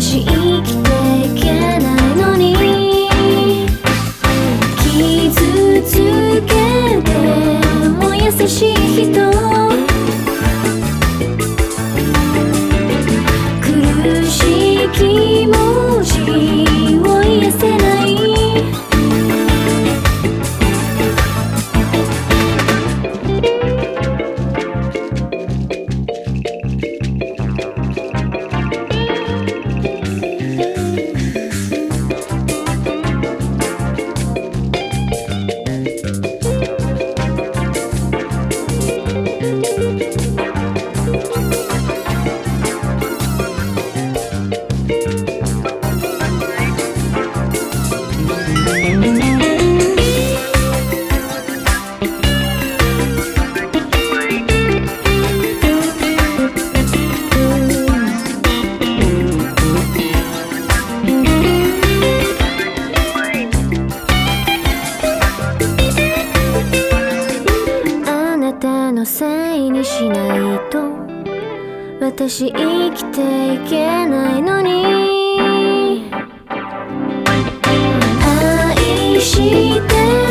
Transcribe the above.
私私生きていけないのに。愛して